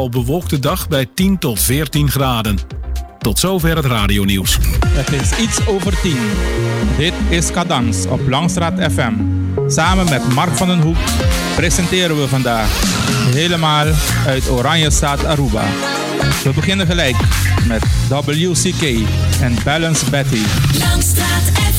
Al bewolkte dag bij 10 tot 14 graden. Tot zover het radionieuws. Het is iets over 10. Dit is Cadans op Langstraat FM. Samen met Mark van den Hoek presenteren we vandaag helemaal uit Oranje Staat Aruba. We beginnen gelijk met WCK en Balance Betty. Langstraat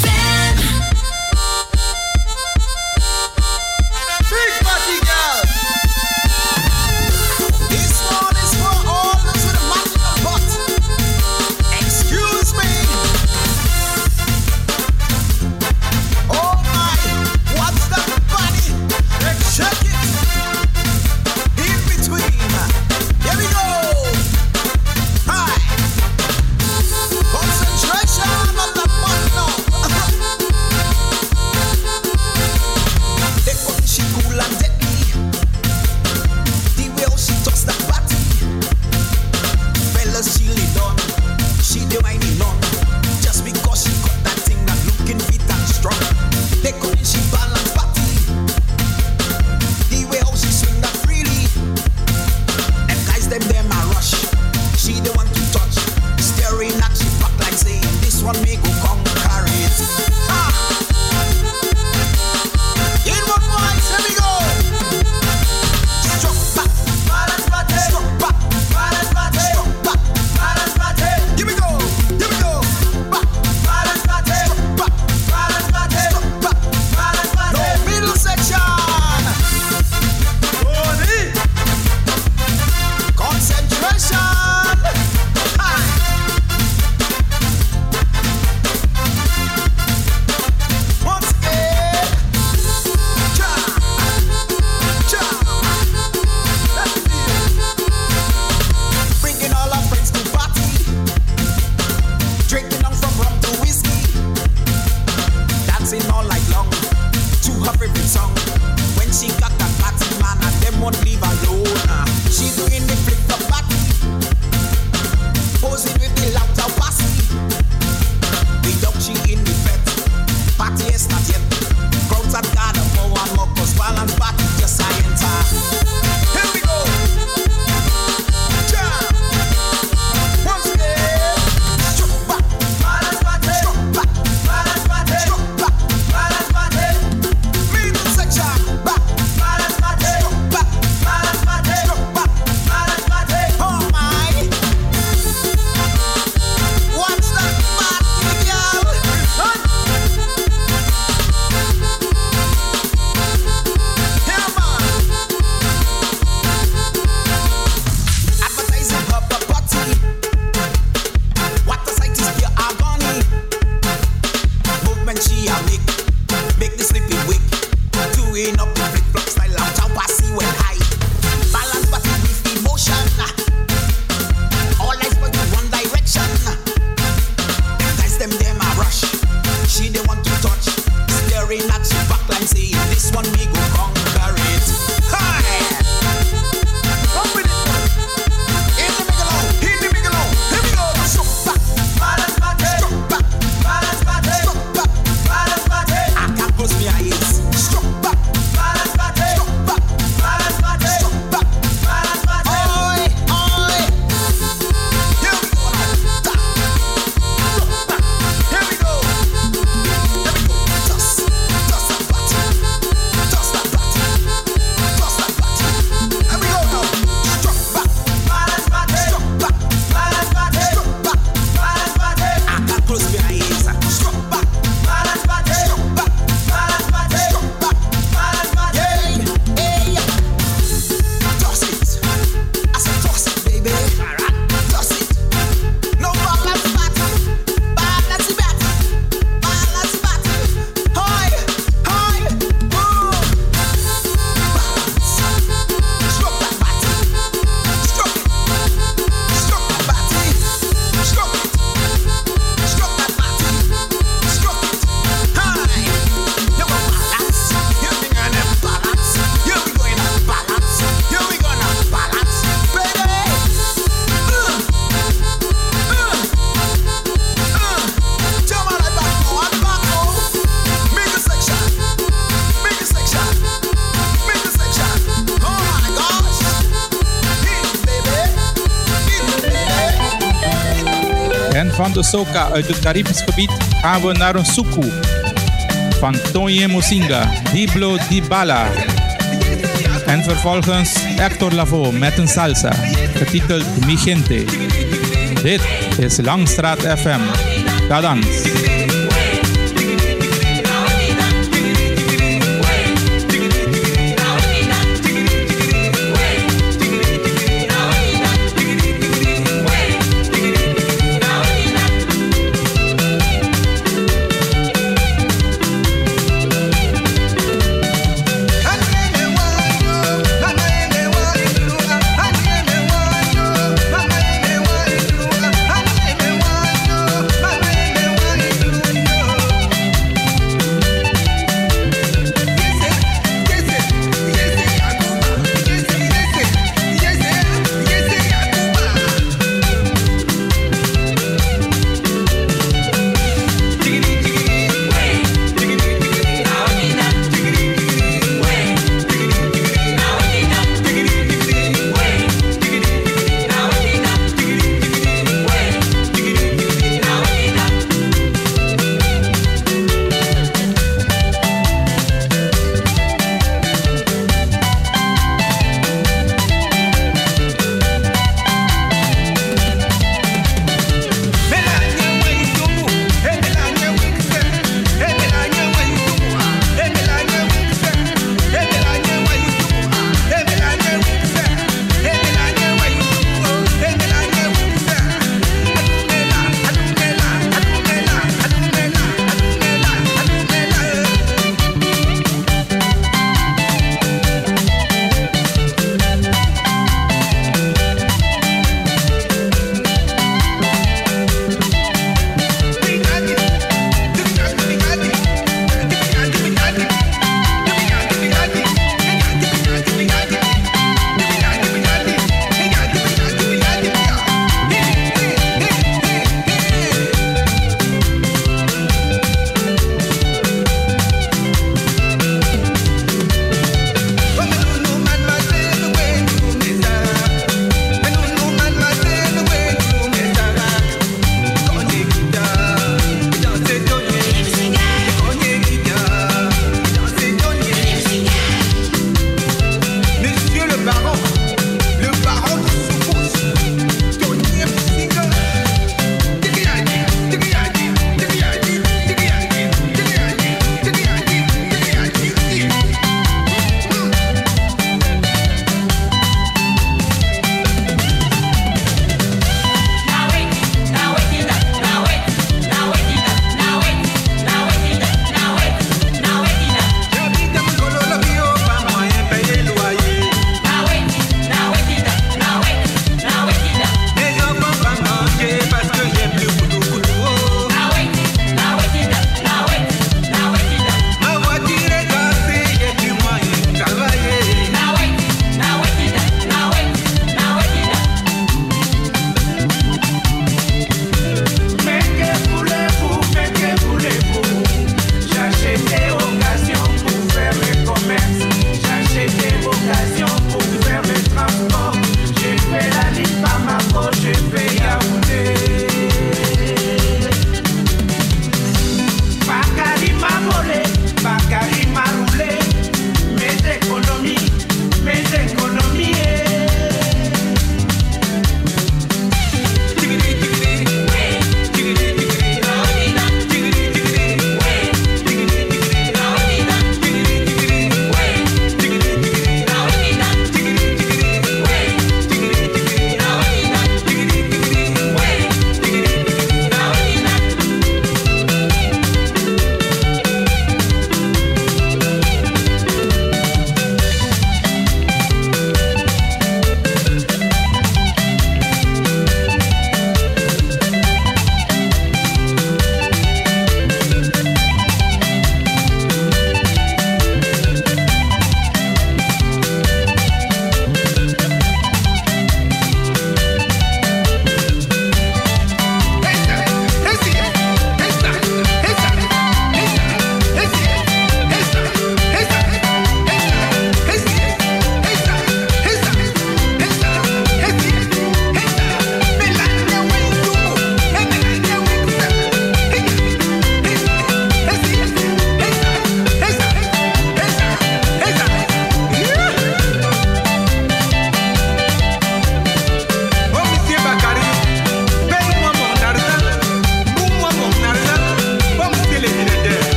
soca uit het Caribisch gebied gaan we naar een suku van Tonye Musinga, Diblo Dibala. En vervolgens Hector Lavoe met een salsa, getiteld Mi Gente. Dit is Langstraat FM. Cadans.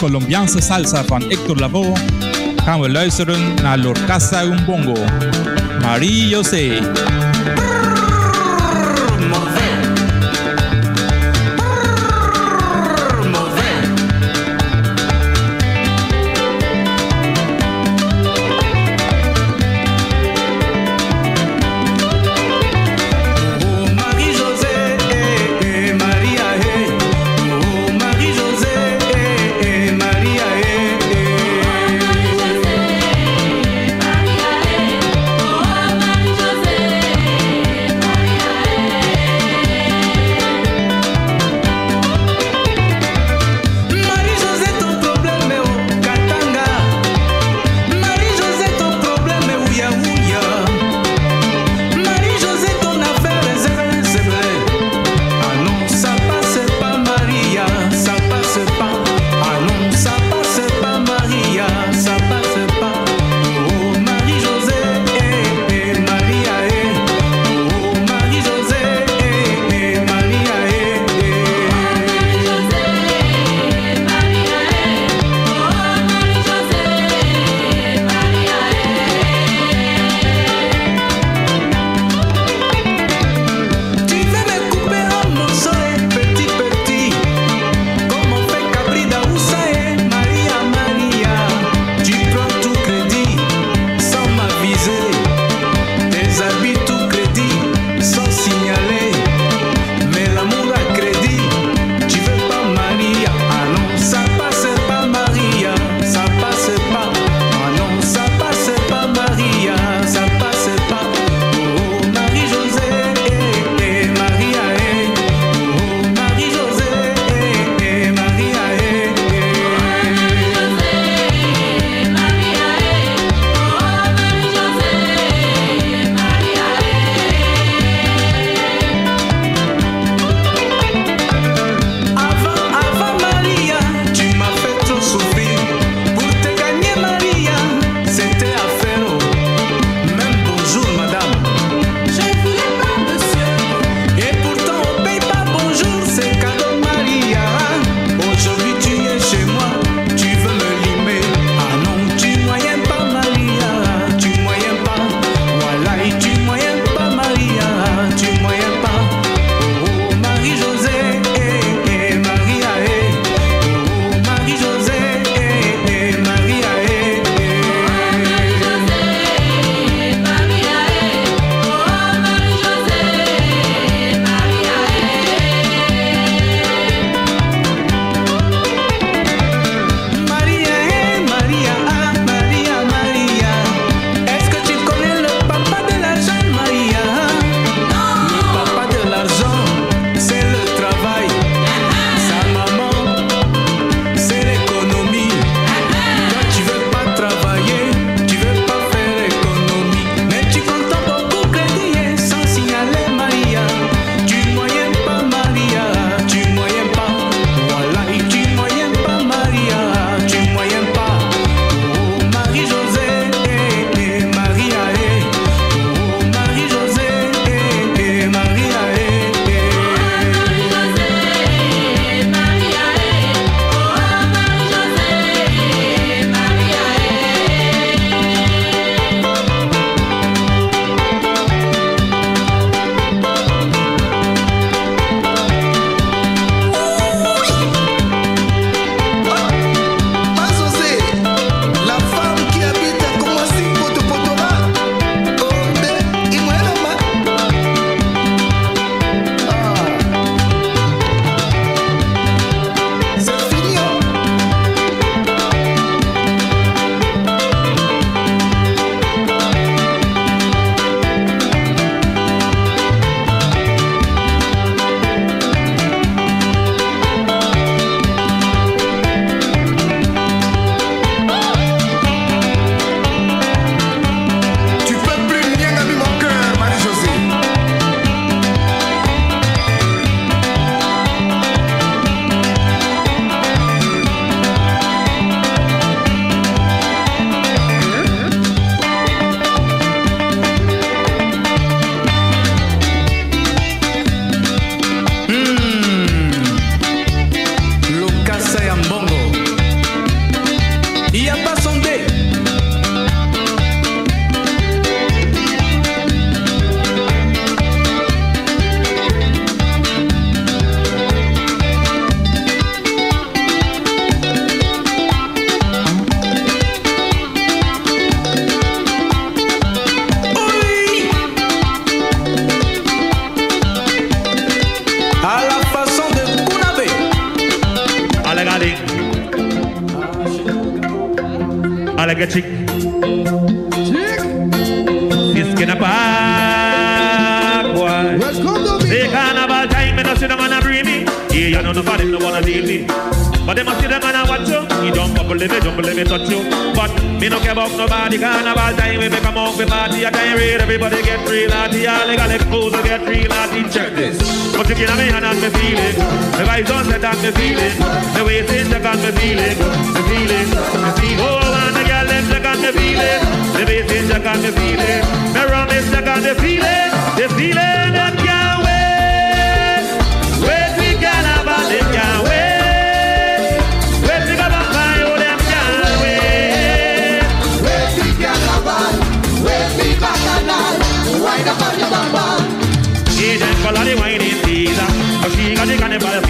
Colombiaanse salsa van Hector Lavoe gaan we luisteren naar Lorcasa Umbongo. Marie José.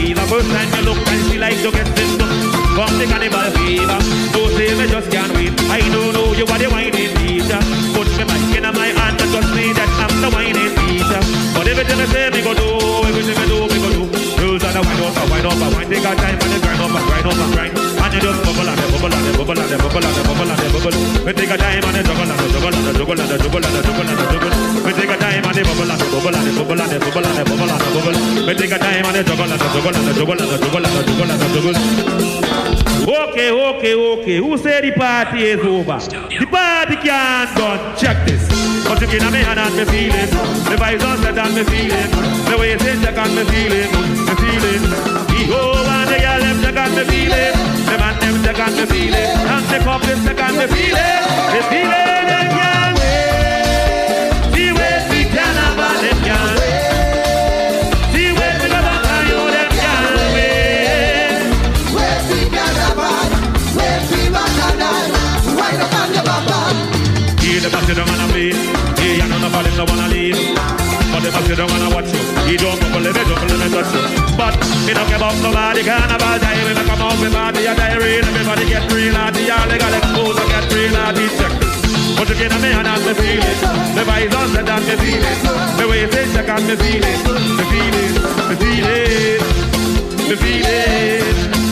Fever. First time you look and she like to get symptoms from the cannibal fever. Don't say me just can't wait. I don't know you are the whining teacher. Put me back in my hand and just say that I'm the whining teacher. But everything I say me go do, everything I do me go do. Rules are the wind up, wind up, wind. Take a time and the grind up, and grind up, and grind. And you just bubble and the bubble and bubble and bubble and bubble and bubble. We take a time and the juggle and the juggle and the juggle and juggle and juggle and juggle. We take a time and the bubble and bubble and bubble and bubble and bubble and bubble. We take a time and the juggle and the juggle and the juggle and juggle and juggle and juggle. Okay, okay, okay. Who say the party is over? The party can't done. Check this. But you can me hand and me feeling. The vibes on set and me. The way it's in check and me feeling. Me feeling. The whole and the girl them check and me. The man them they got me feeling. And the public they got me feeling. The feeling again, the way, the way we can't abide, the way, the way we can't abide. Why you find your partner? Here the party don't wanna be, here you're not the partner, don't wanna leave. But them a sit down and a watch you. He don't bubble me, don't let me touch you. But me don't care about nobody. Carnival time, me come out with party a diary. Everybody get real naughty. All legal exposure get real naughty. Check this. You can me hand and me feel it. The vibes on set and me feel it. The way it is, check and me feel it. Me feel it, me feel it, me feel it.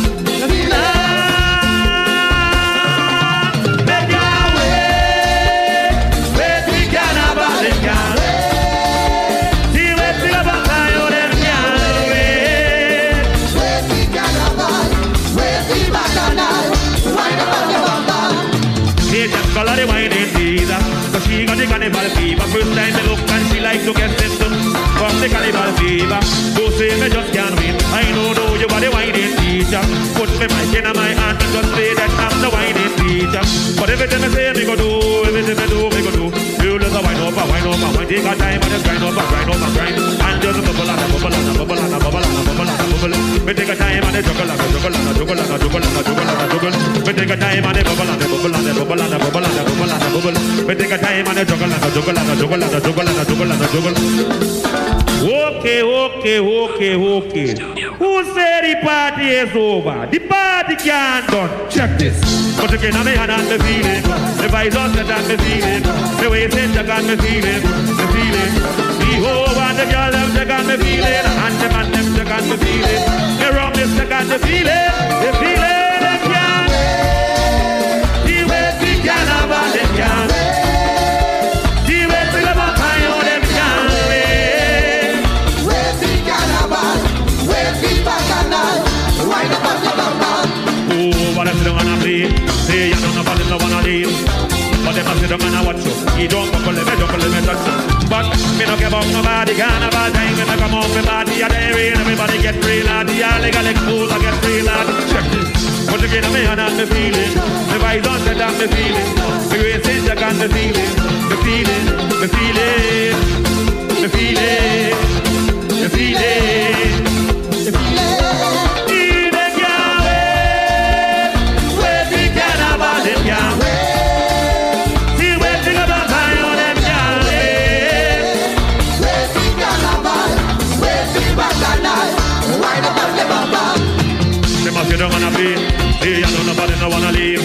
Fever. First time they look and she like to get symptoms from the cannibal fever. Don't say me just can't win. I know know you are the whining teacher. Put me mic in my hand and just say that I'm the whining teacher. But everything I say me go do, everything I do me go do. A wine a wine a wine. Take a time and just grind a grind a grind. And just bubble and a bubble and a bubble and a bubble and a bubble and a bubble. We take a time and a juggle and a juggle and a juggle and a juggle and a juggle and a juggle. We take a time and a bubble and a bubble and a bubble and a bubble and a bubble and a bubble. We take a time and a juggle and a juggle and a juggle and a juggle and a juggle and a juggle. Okay, okay, okay, okay. Who say the party is over? The party can't done. Check this. But have me hand and me feeling. The on set and me feeling. The way it's in check and me feeling. Me feeling. The whole and the girl them check and me feeling. And the man them check and me feeling. The rum check and me feeling. The feeling and I watch you. He don't buckle me, don't buckle me, touch you. But me no care about nobody. Carnival time, me come out me body a diary. And everybody get real naughty. All legal expose, I get real naughty. Check this. But you get me hand and me feeling. The vibes on set and me feeling. The grace is check and me feeling. Me feeling, me feeling, me feeling, me feeling. you don't wanna be. Here, you know nobody no wanna leave.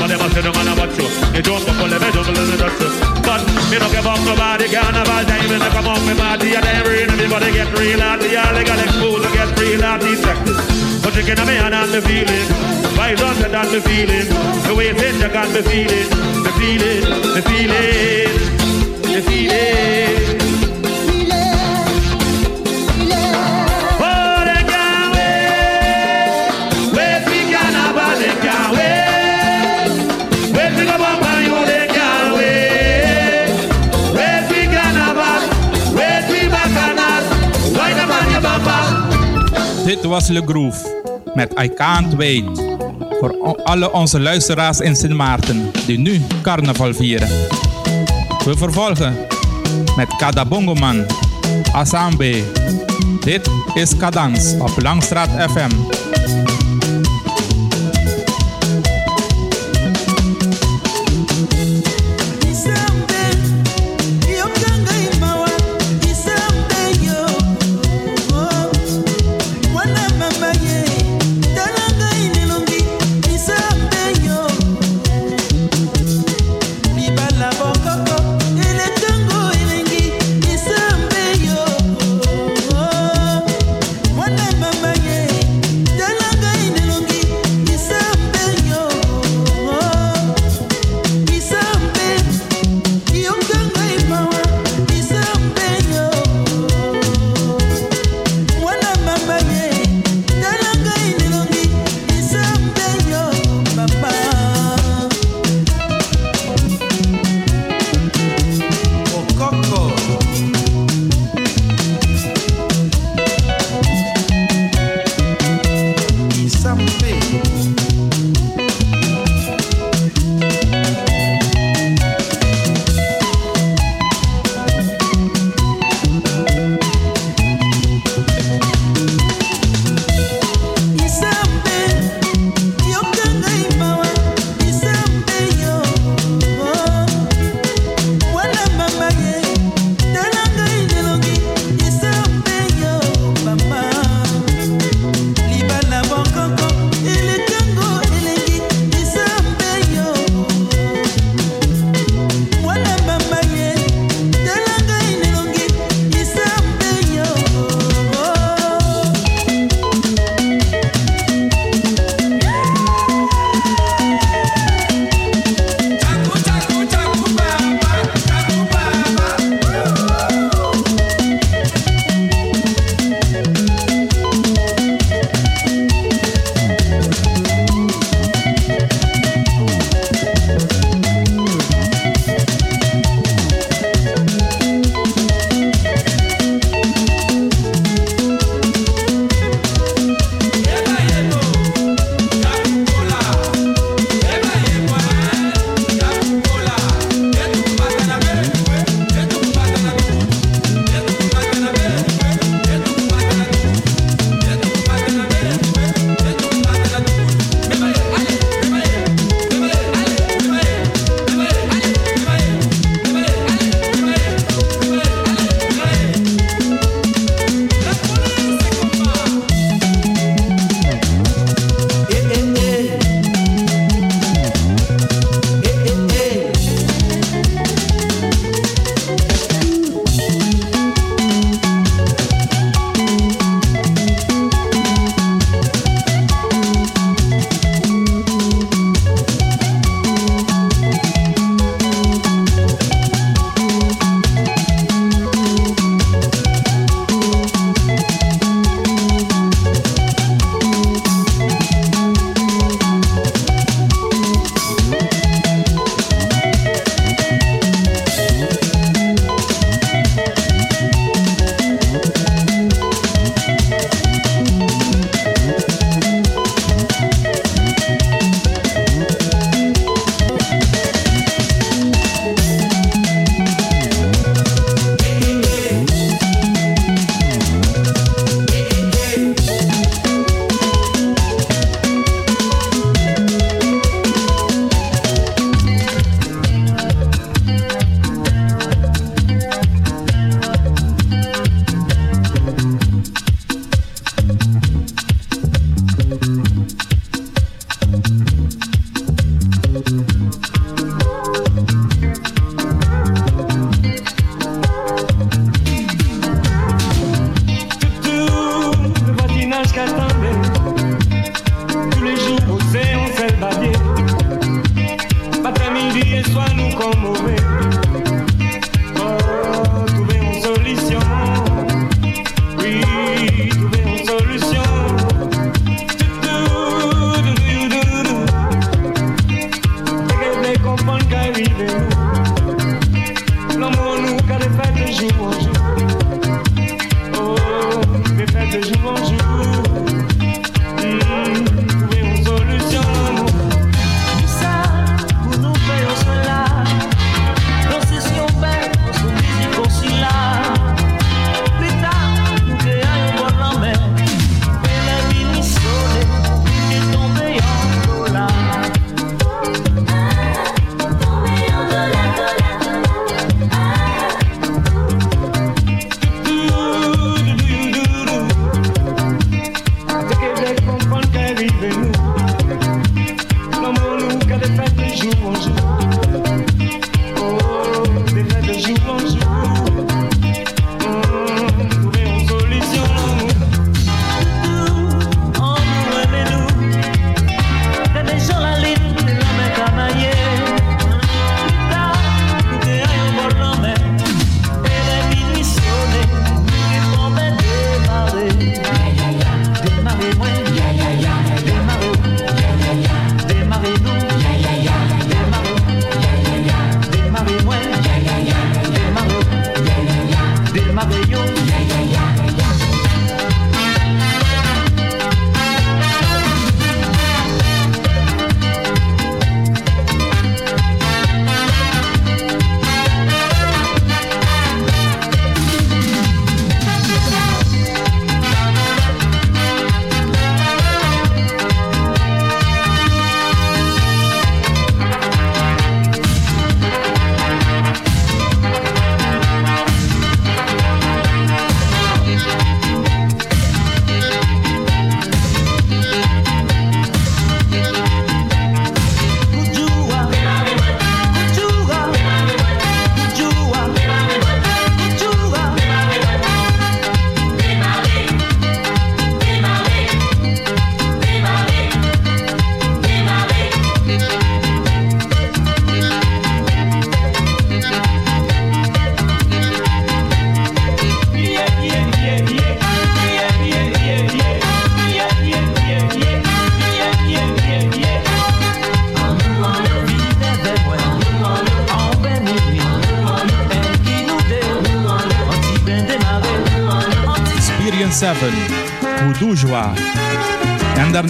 But them say don't wanna watch you. They don't go for them, they don't go for. But me don't give up nobody. Carnival time when I come off my party, and every everybody get real out the alley, got exposed to get real out these sectors. But you get a man and me feel it. Why don't you that the feeling. The way it is, you got me feeling. The feeling. The feeling. The feeling. Dit was Le Groove met I Can't Wait. Voor alle onze luisteraars in Sint Maarten die nu carnaval vieren. We vervolgen met Kadabongoman, Asambe. Dit is Kadans op Langstraat FM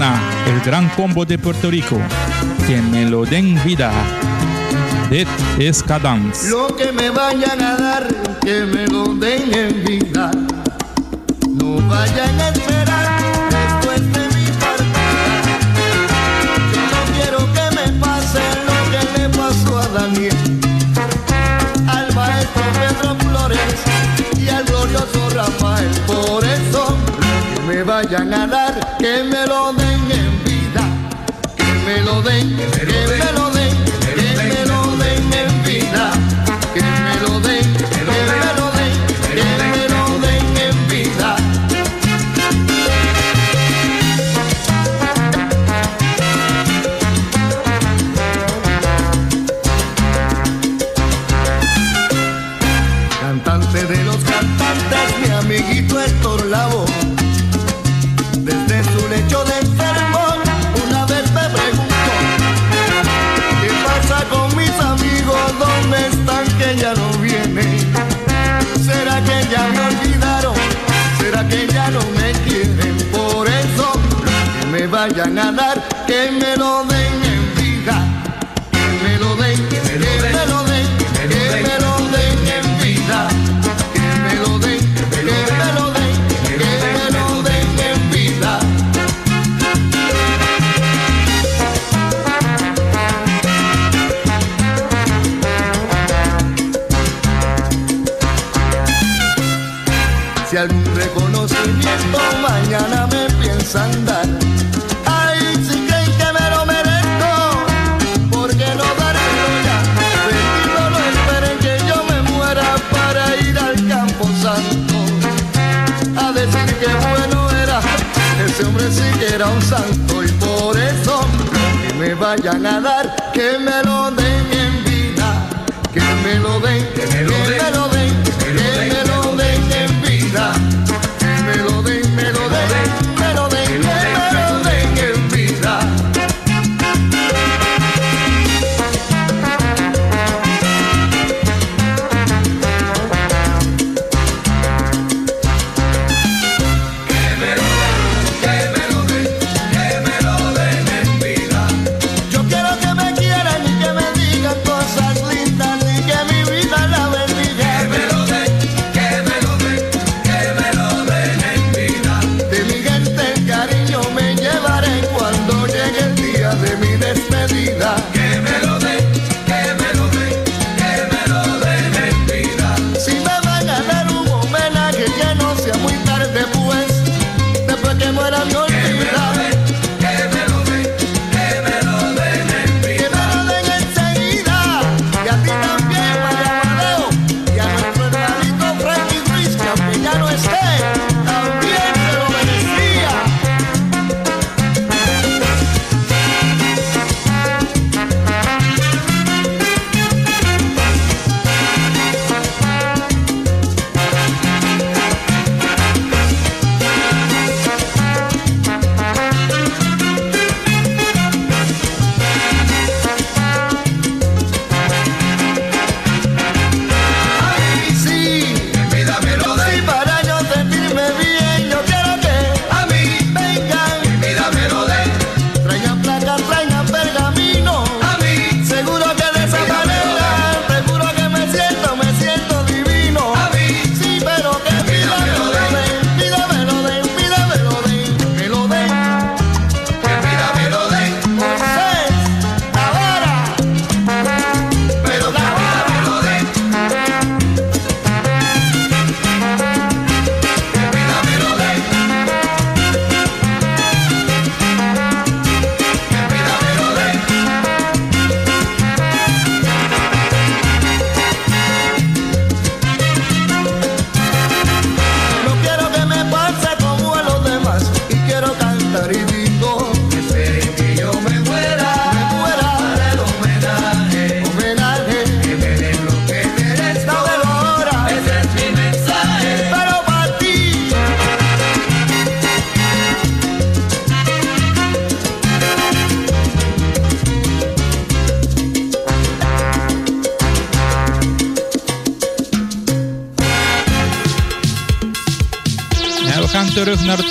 El gran combo de Puerto Rico. Que me lo den vida. Dead es Lo que me vayan a dar, que me lo den en vida. No vayan a esperar después de mi partida. No quiero que me pase lo que le pasó a Daniel. vayan a dar, que me lo den en vida, que me lo den, que me lo den. ya me olvidaron? ¿Será que ya no me quieren? Por eso, que me vayan a dar, que me lo den. un santo y por eso que me vayan a dar, que me lo den en vida, que me lo den. Que me lo den.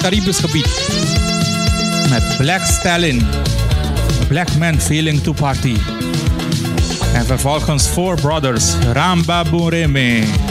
Caribisch gebied. Met Black Stalin, Black Man Feeling to Party. En vervolgens Four Brothers, Ramba Bureme.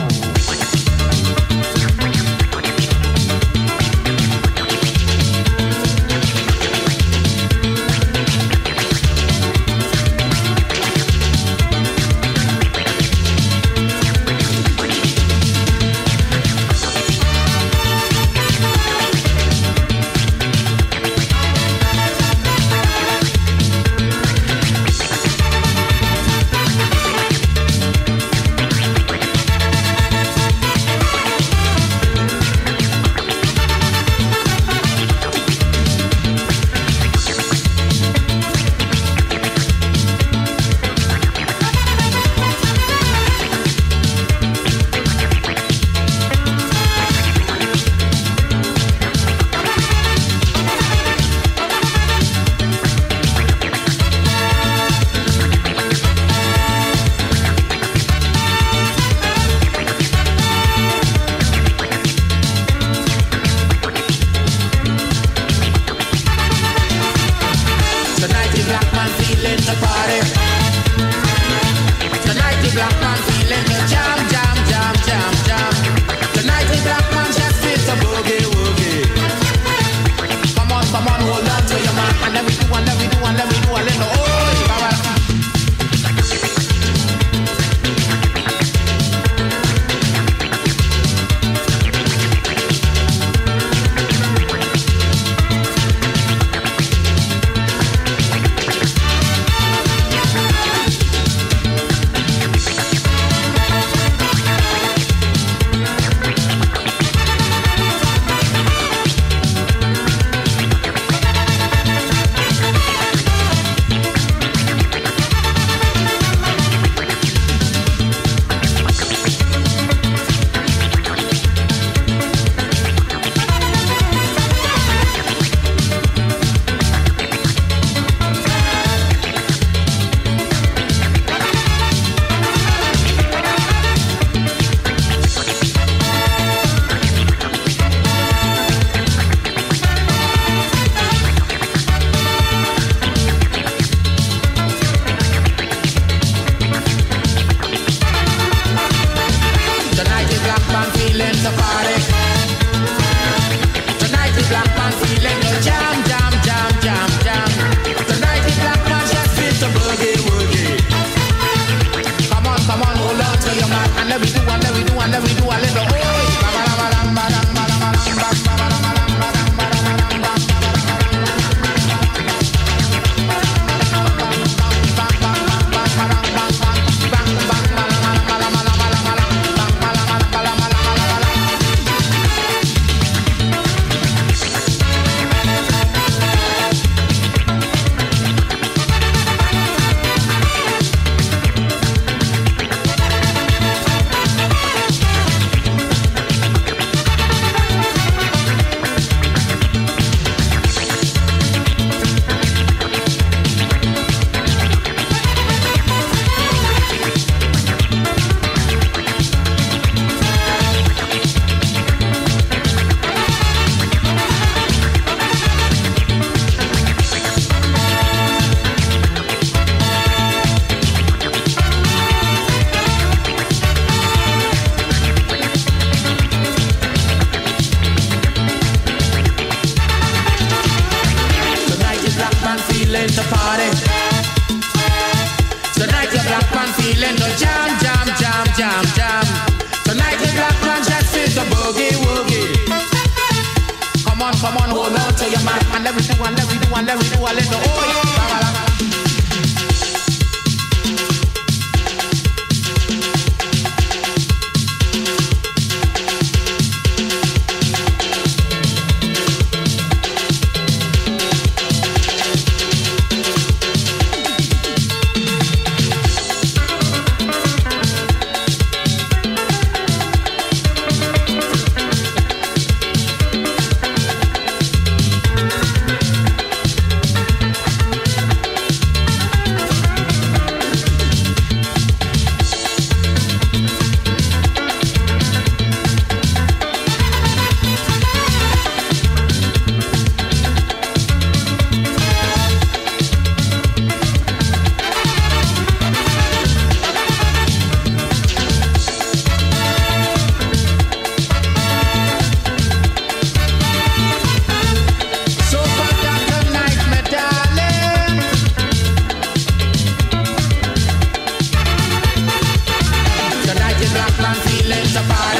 let the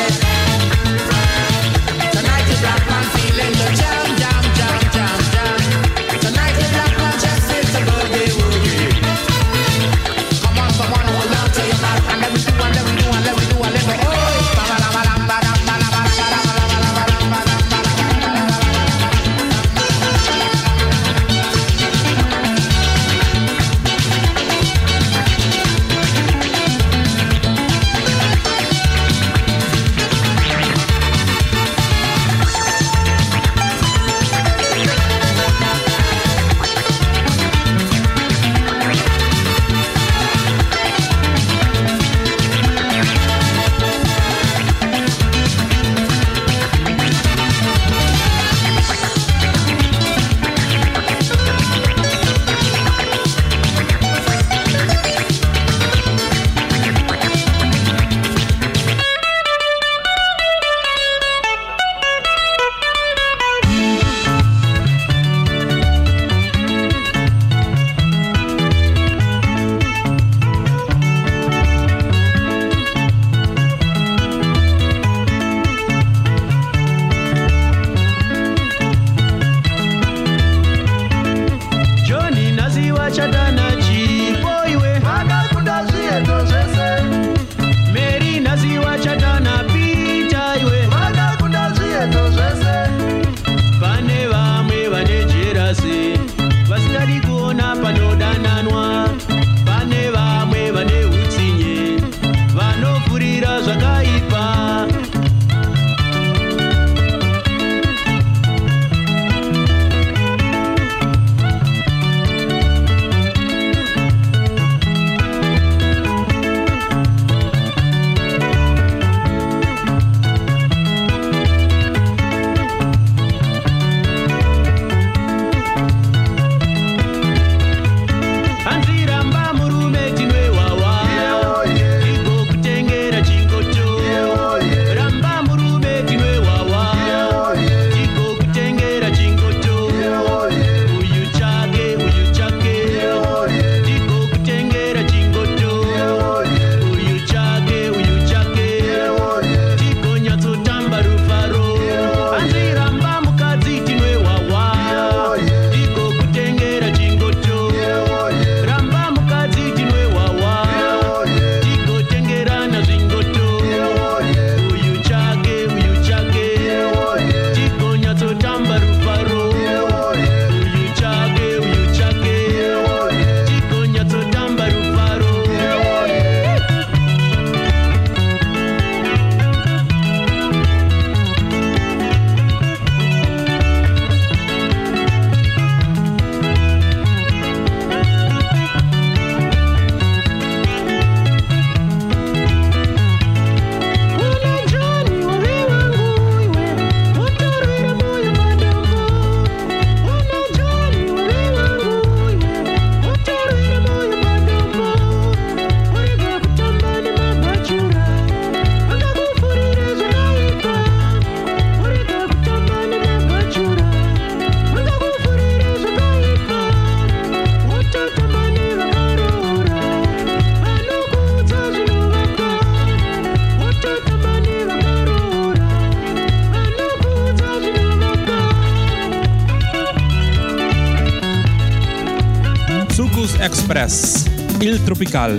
Il Tropical.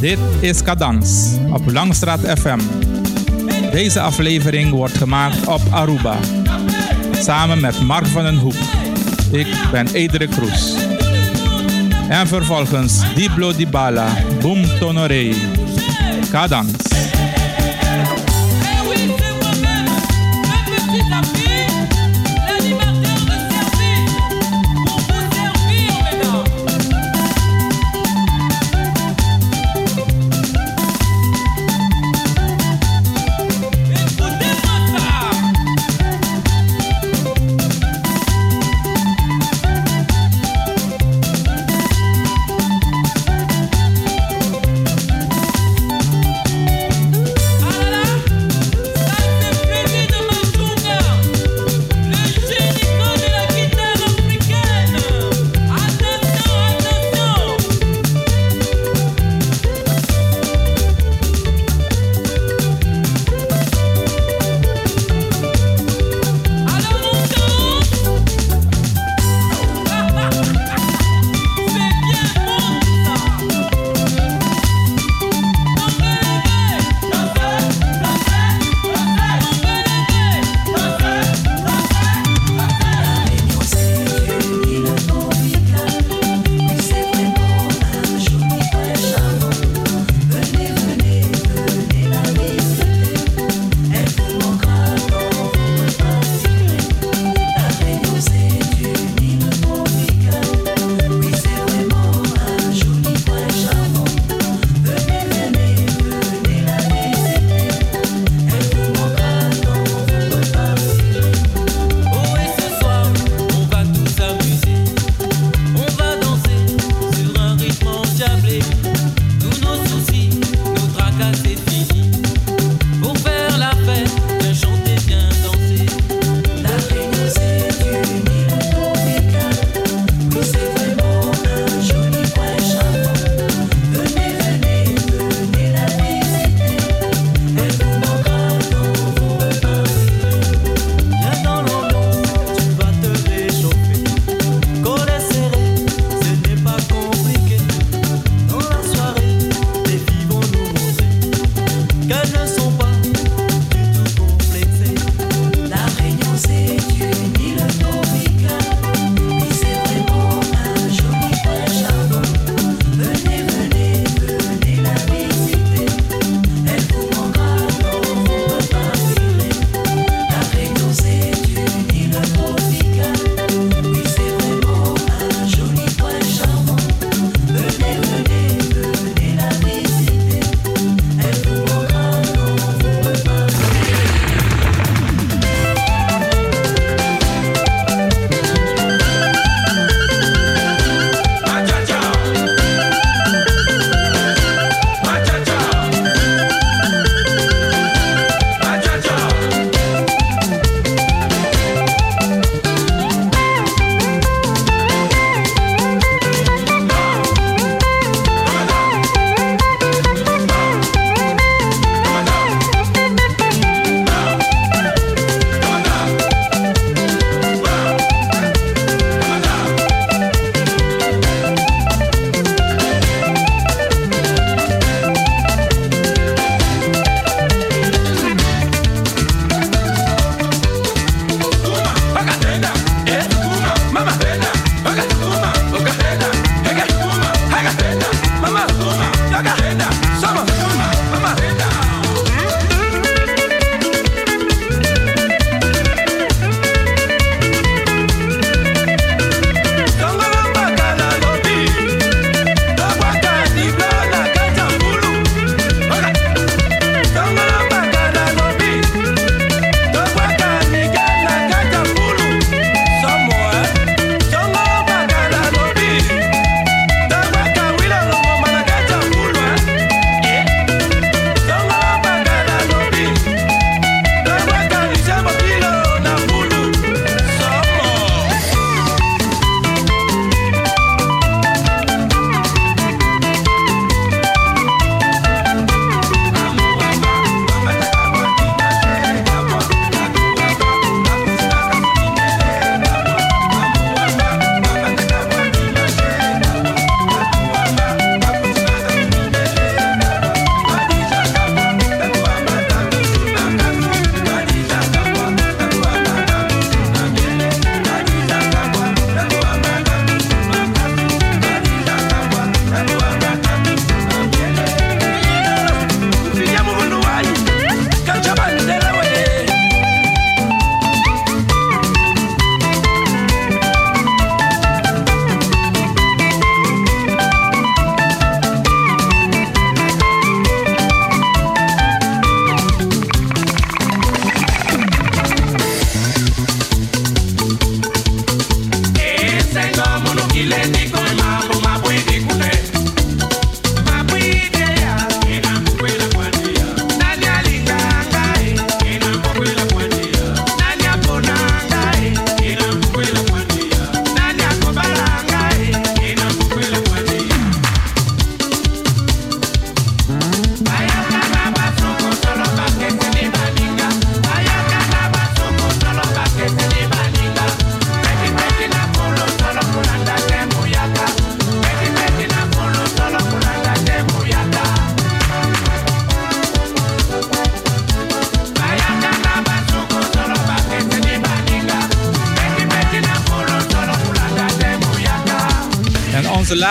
Dit is Cadans op Langstraat FM. Deze aflevering wordt gemaakt op Aruba. Samen met Mark van den Hoek. Ik ben Edere Kroes. En vervolgens Diblo Dibala, Boom Tonoré. Cadans.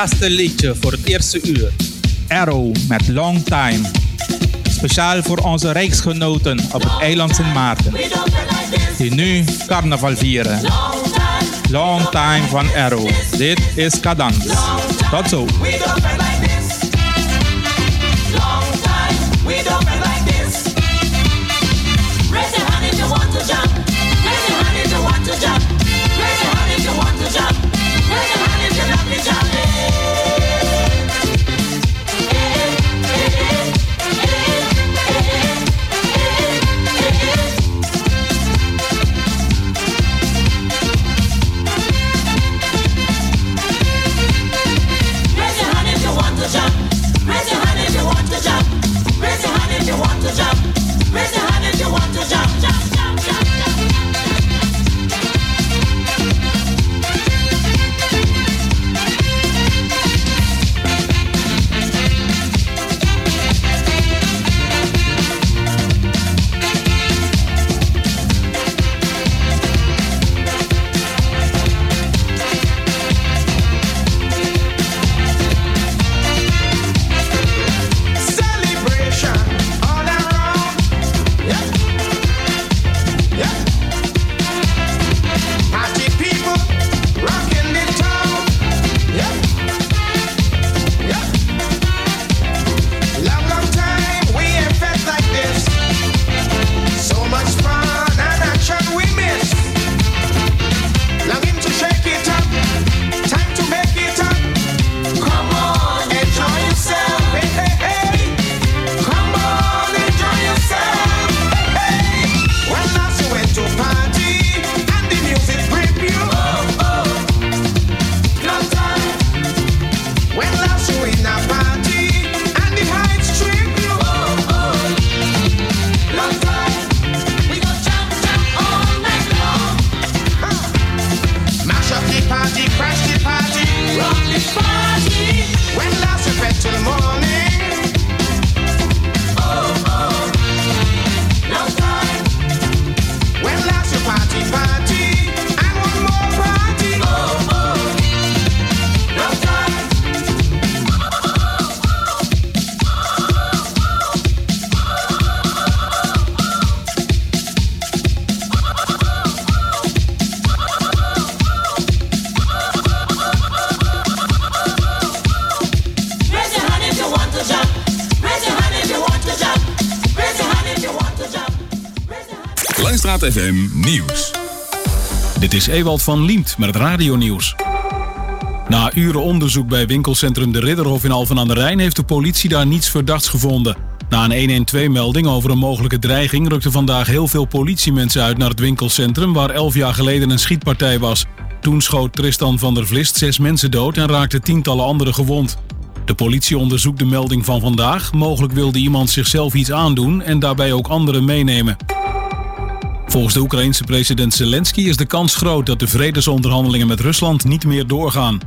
Laatste liedje voor het eerste uur. Arrow met Long Time. Speciaal voor onze rijksgenoten op het eiland Sint Maarten. Die nu carnaval vieren. Long Time van Arrow. Dit is Cadans. Tot zo. Nieuws. Dit is Ewald van Liemt met het radionieuws. Na uren onderzoek bij winkelcentrum De Ridderhof in Alphen aan de Rijn... heeft de politie daar niets verdachts gevonden. Na een 112-melding over een mogelijke dreiging... rukten vandaag heel veel politiemensen uit naar het winkelcentrum... waar 11 jaar geleden een schietpartij was. Toen schoot Tristan van der Vlist zes mensen dood... en raakte tientallen anderen gewond. De politie onderzoekt de melding van vandaag. Mogelijk wilde iemand zichzelf iets aandoen... en daarbij ook anderen meenemen. Volgens de Oekraïense president Zelensky is de kans groot dat de vredesonderhandelingen met Rusland niet meer doorgaan.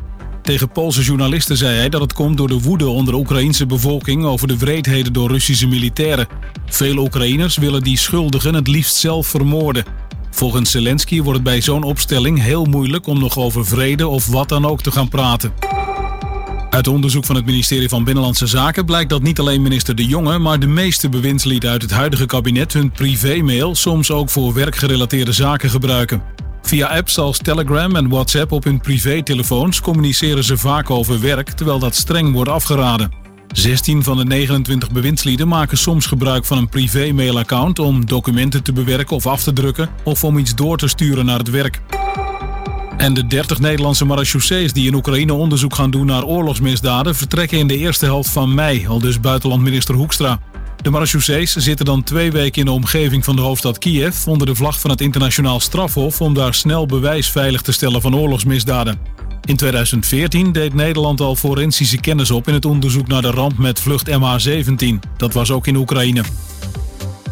Tegen Poolse journalisten zei hij dat het komt door de woede onder de Oekraïense bevolking over de wreedheden door Russische militairen. Veel Oekraïners willen die schuldigen het liefst zelf vermoorden. Volgens Zelensky wordt het bij zo'n opstelling heel moeilijk om nog over vrede of wat dan ook te gaan praten. Uit onderzoek van het ministerie van Binnenlandse Zaken blijkt dat niet alleen minister De Jonge, maar de meeste bewindslieden uit het huidige kabinet hun privémail soms ook voor werkgerelateerde zaken gebruiken. Via apps als Telegram en WhatsApp op hun privételefoons communiceren ze vaak over werk, terwijl dat streng wordt afgeraden. 16 van de 29 bewindslieden maken soms gebruik van een privé-mailaccount om documenten te bewerken of af te drukken of om iets door te sturen naar het werk. En de 30 Nederlandse marechaussees die in Oekraïne onderzoek gaan doen naar oorlogsmisdaden vertrekken in de eerste helft van mei, al dus buitenlandminister Hoekstra. De marechaussees zitten dan twee weken in de omgeving van de hoofdstad Kiev onder de vlag van het internationaal strafhof om daar snel bewijs veilig te stellen van oorlogsmisdaden. In 2014 deed Nederland al forensische kennis op in het onderzoek naar de ramp met vlucht MH17. Dat was ook in Oekraïne.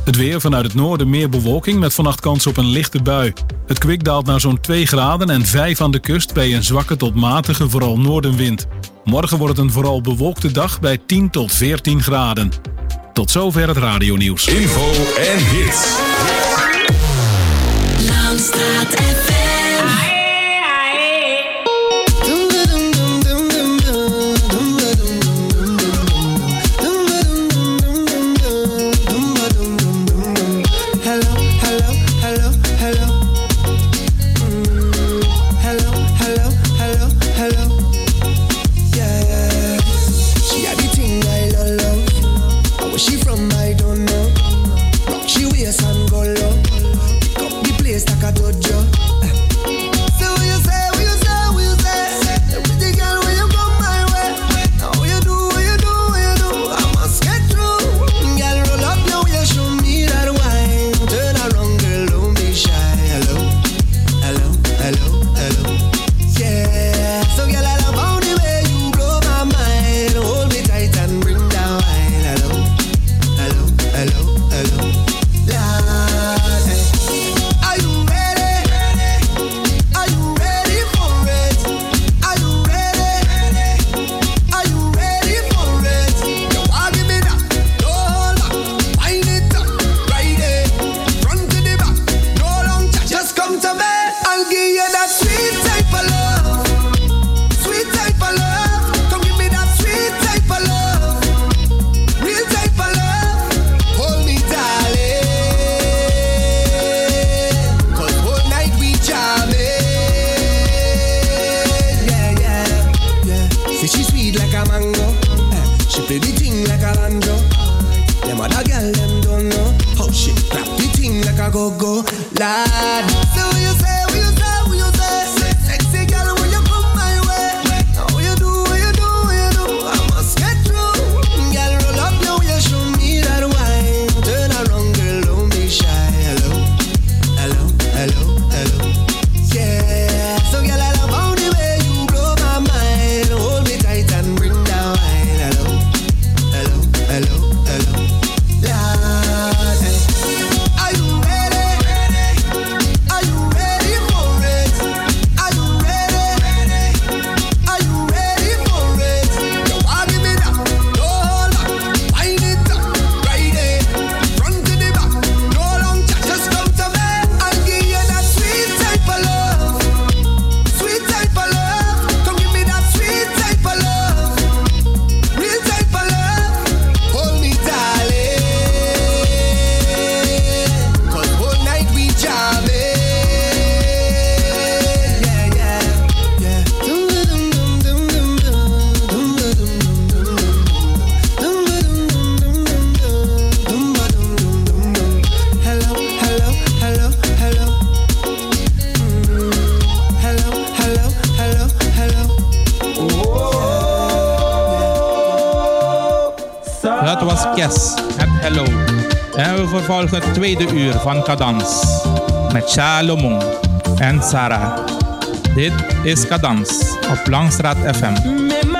Het weer vanuit het noorden meer bewolking met vannacht kans op een lichte bui. Het kwik daalt naar zo'n 2 graden en 5 aan de kust bij een zwakke tot matige vooral noordenwind. Morgen wordt het een vooral bewolkte dag bij 10 tot 14 graden. Tot zover het radionieuws. Info en hits. Langstraat FM. tweede uur van Kadans met Shalomon en Sarah. Dit is Cadans op Langstraat FM.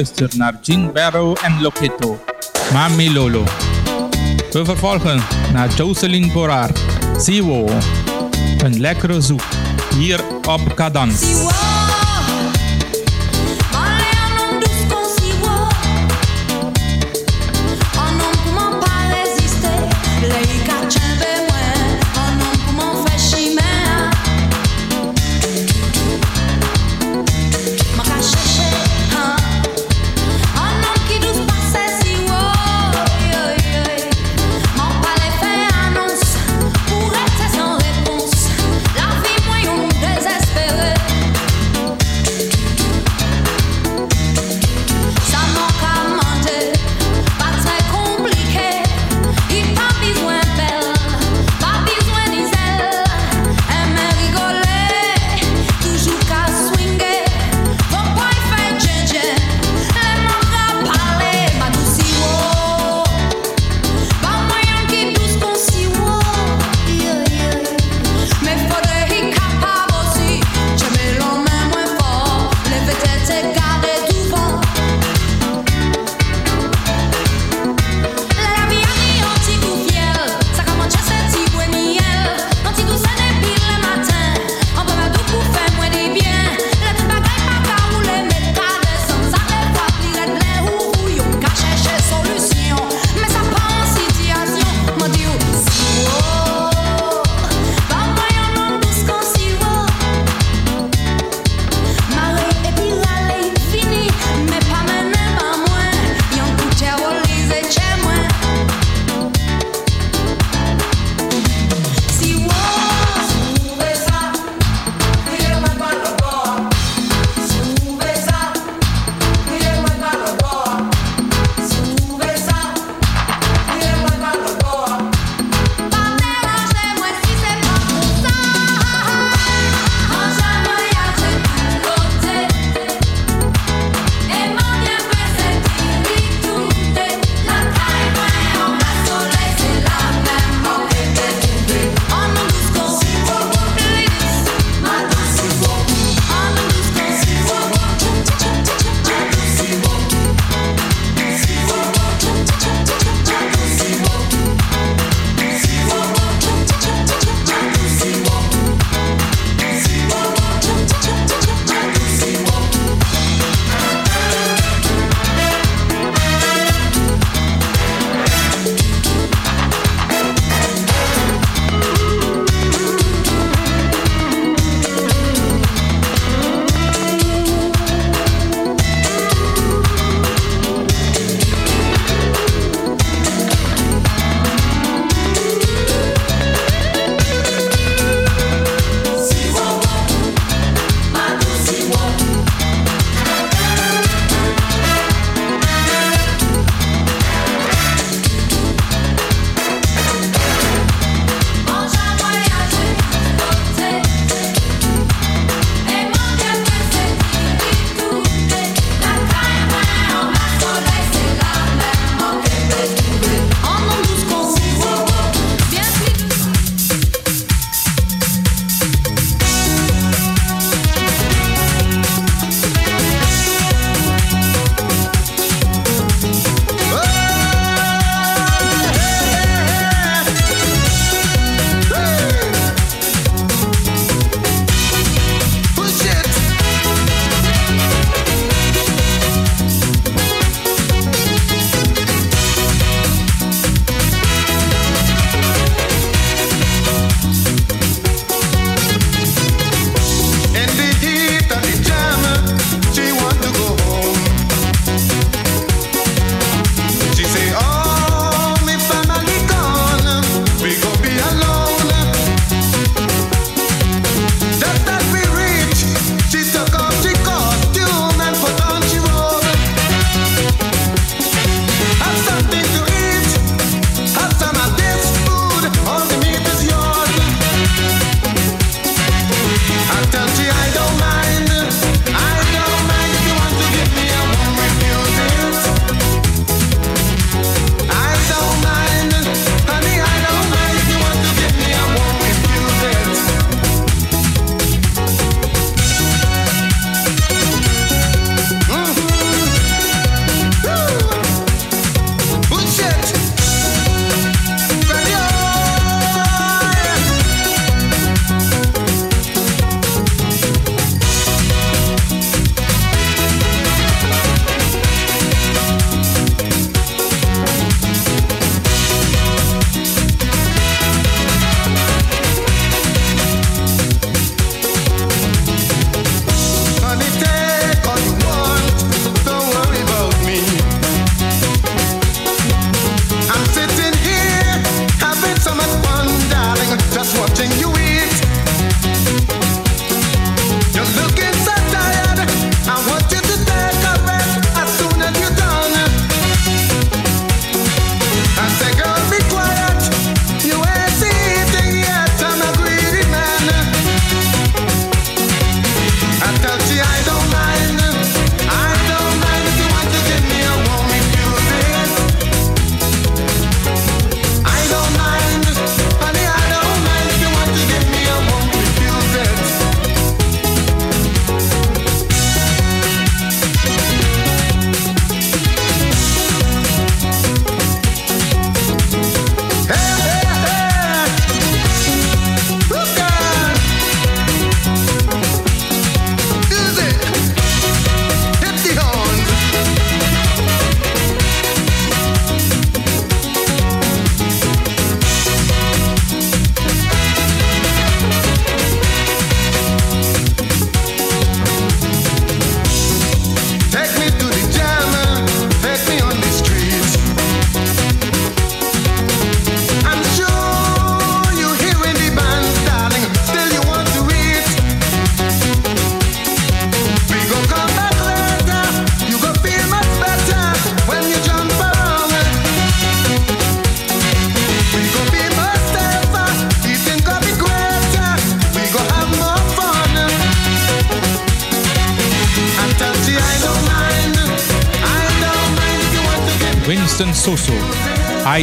Geluisterd naar Jean Barrow en Loketo, Mami Lolo. We vervolgen naar Jocelyn Boraar, Siwo, een lekkere zoek, hier op Cadans.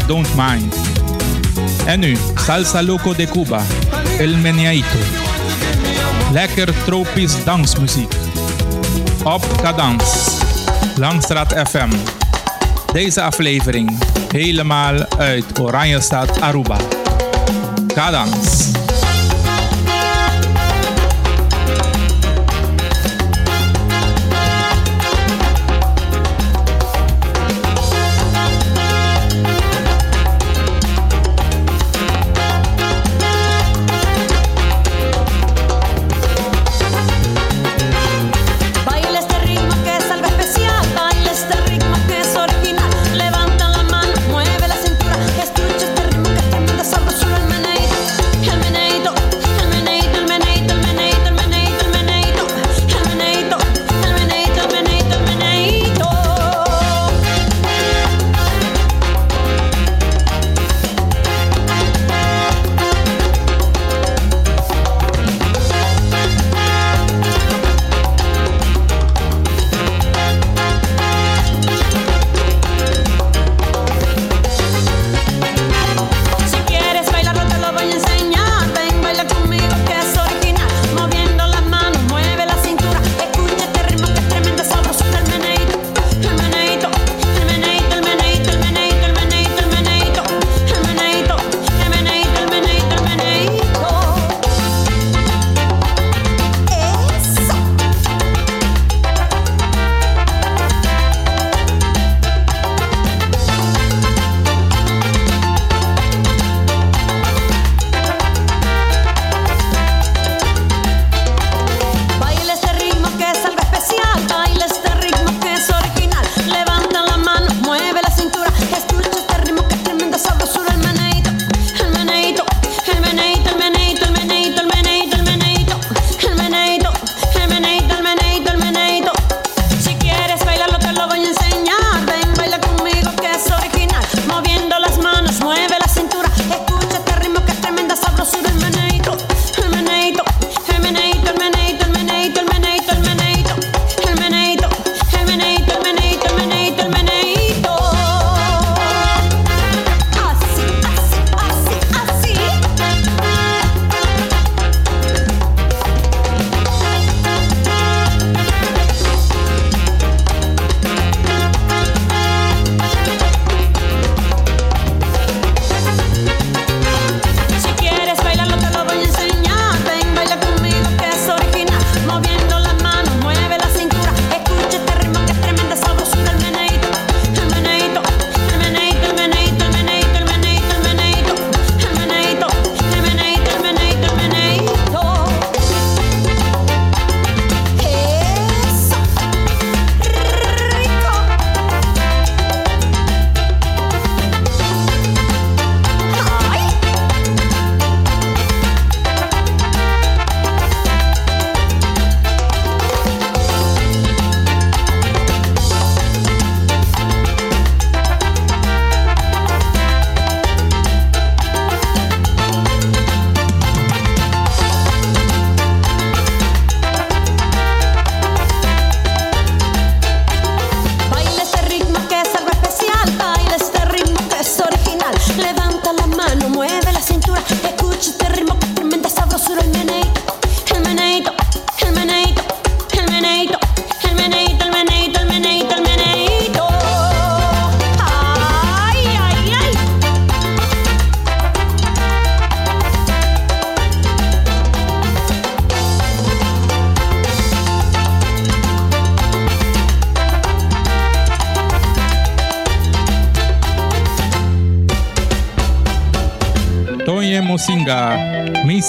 Don't Mind. En nu, Salsa Loco de Cuba, El Meneaito. Lekker tropisch dansmuziek. Op Kadans, Langstraat FM. Deze aflevering helemaal uit Oranjestad Aruba. Kadans.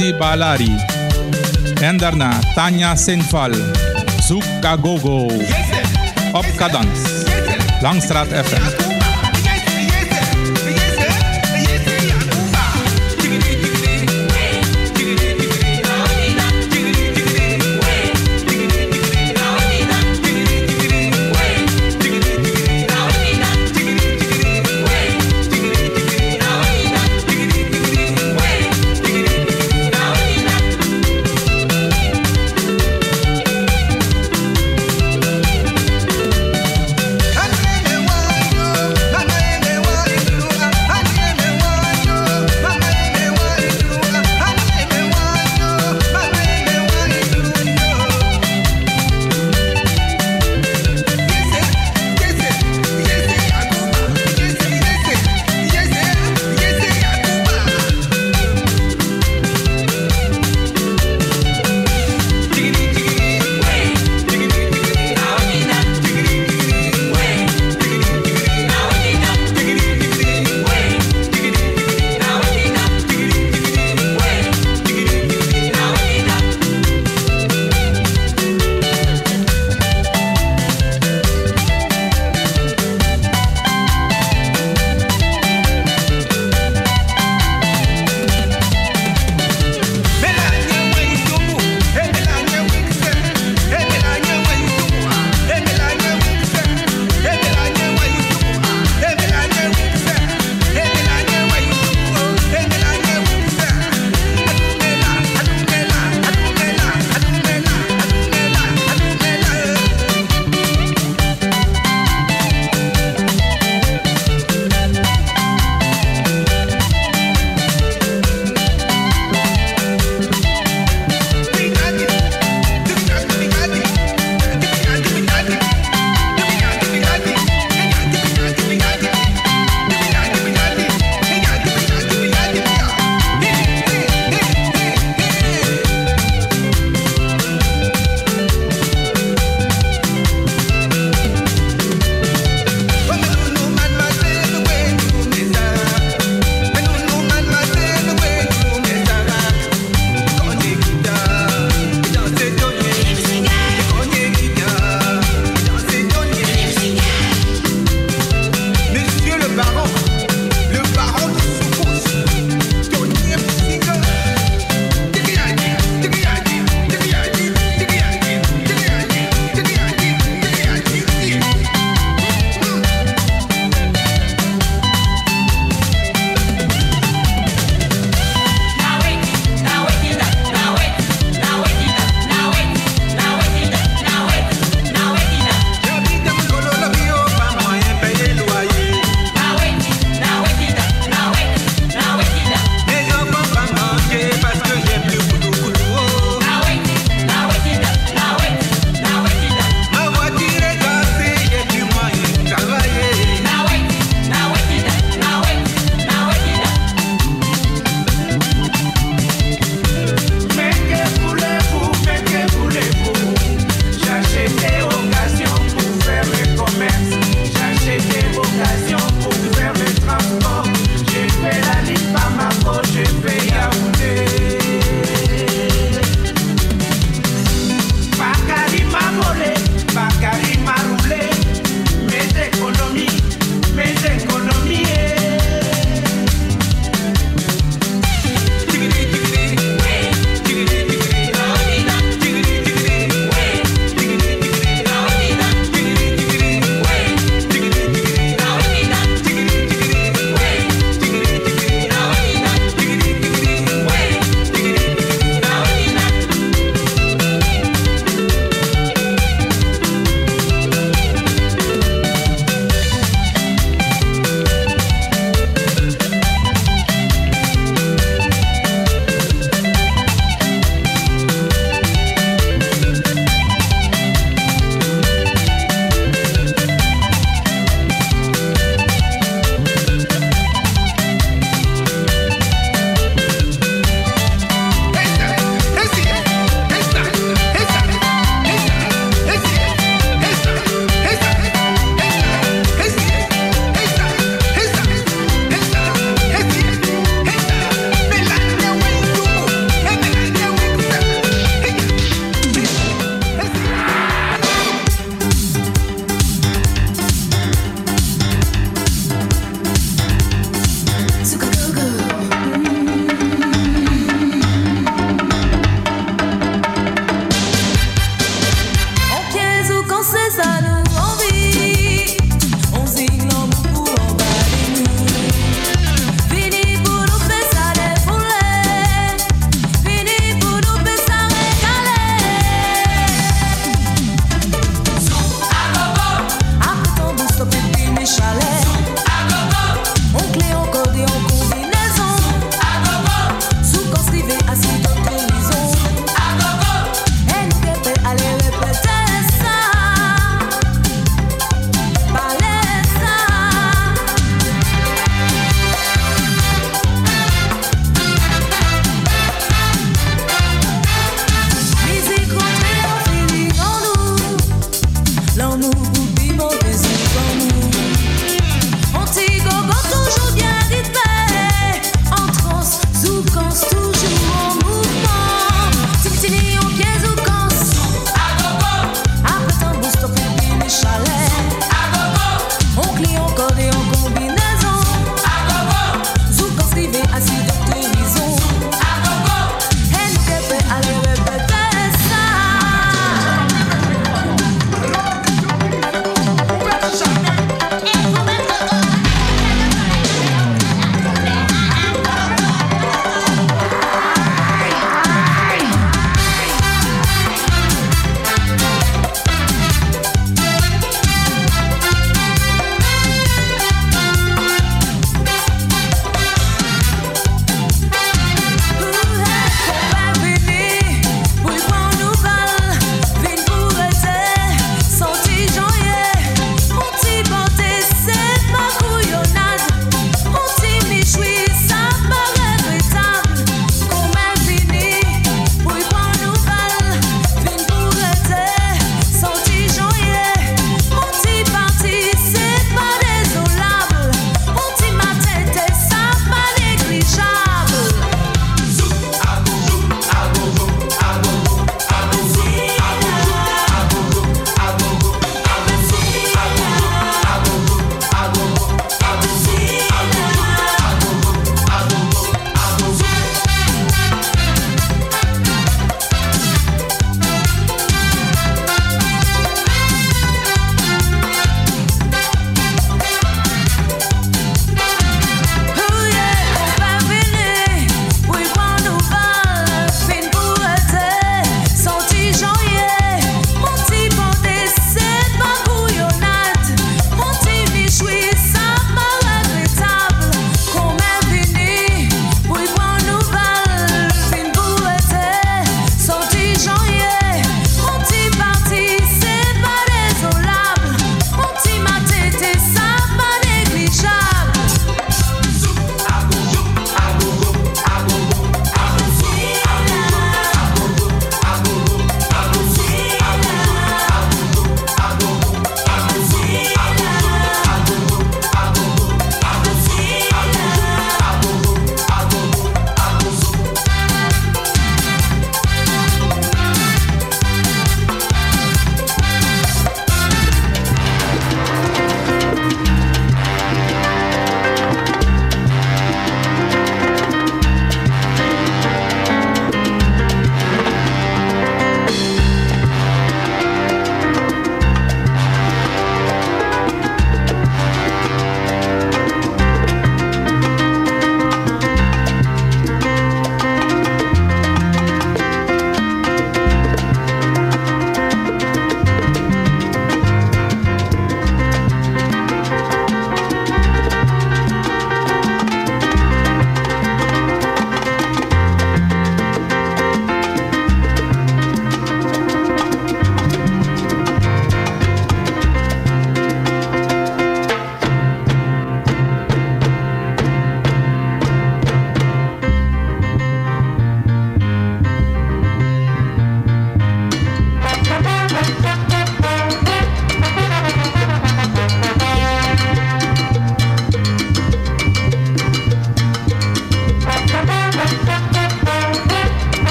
Nancy Balari. En daarna Tanya Sinval. Zoek Kagogo. Op Kadans. Langstraat FM.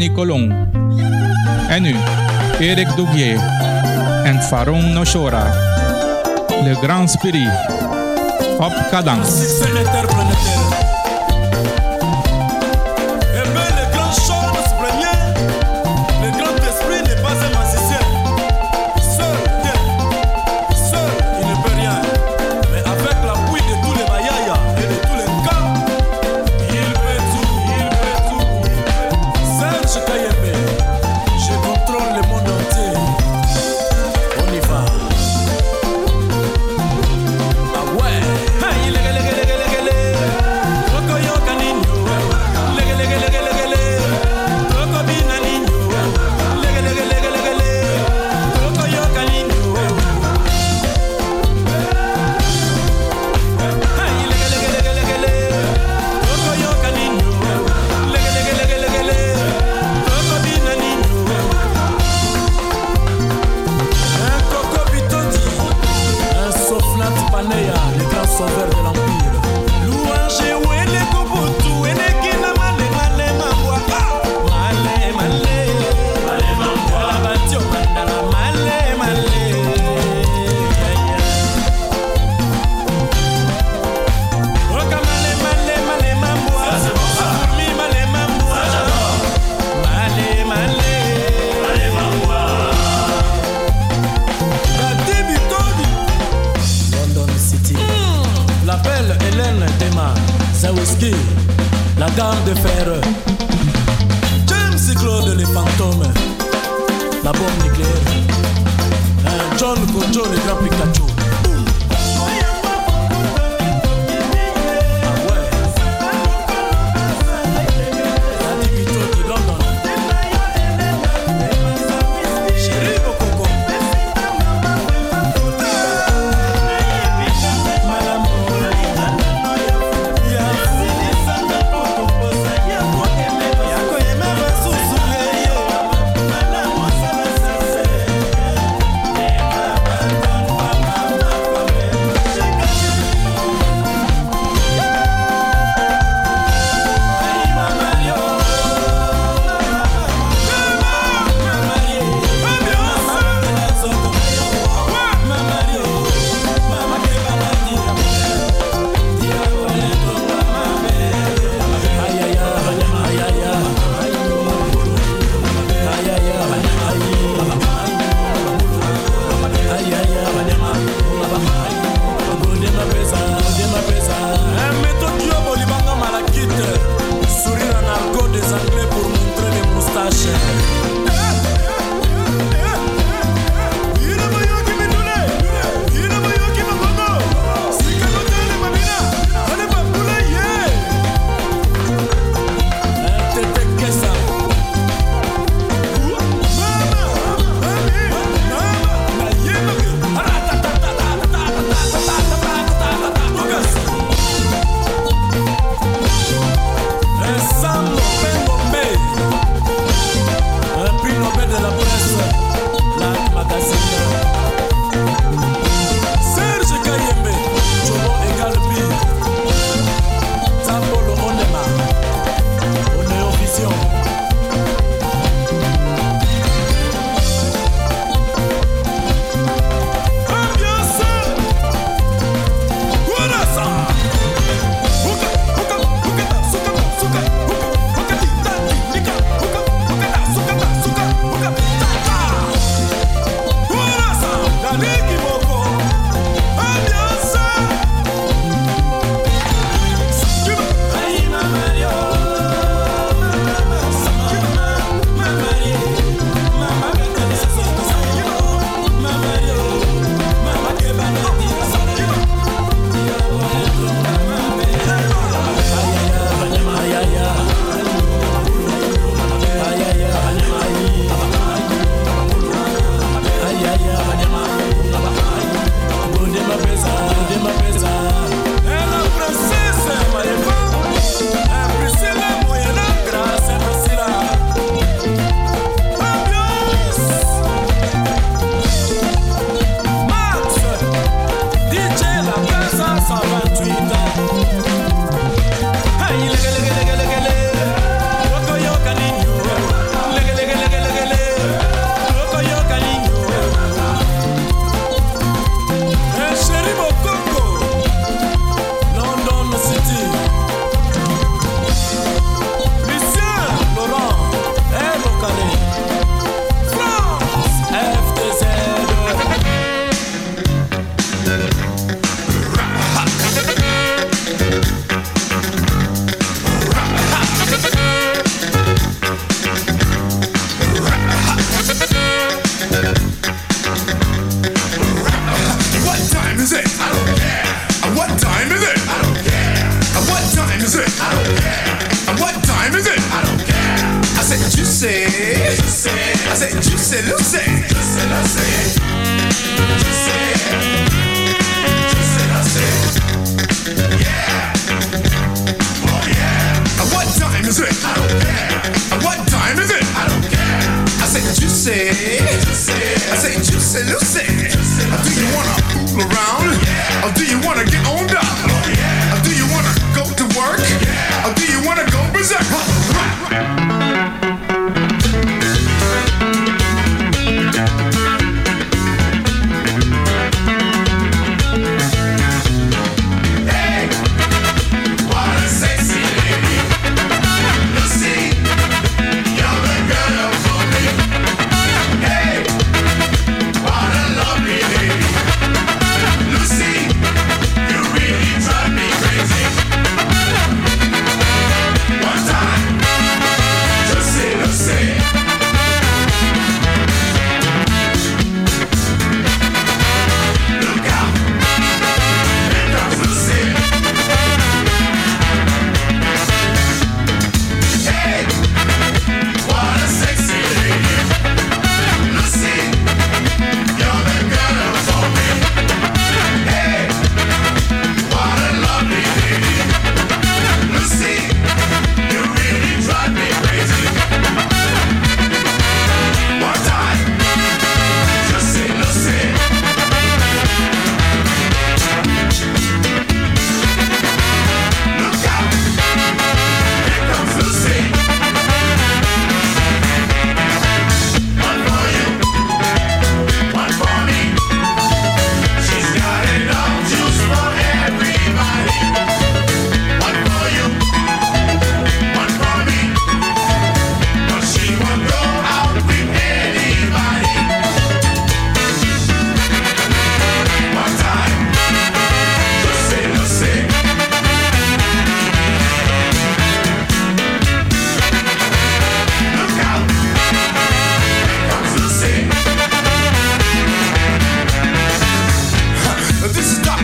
Nicolon, Colon. En nu, Erik Dougier en Faron Noshora. Le Grand Spirit. Op cadans.